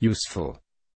useful.